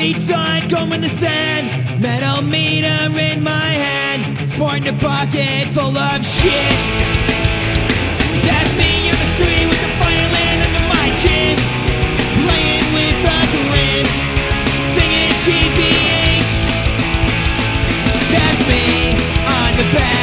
Beachside, comb in the sand, metal meter in my hand, sporting a pocket full of shit. That's me in the street with the violin under my chin, playing with a grin, singing GBH. That's me on the back.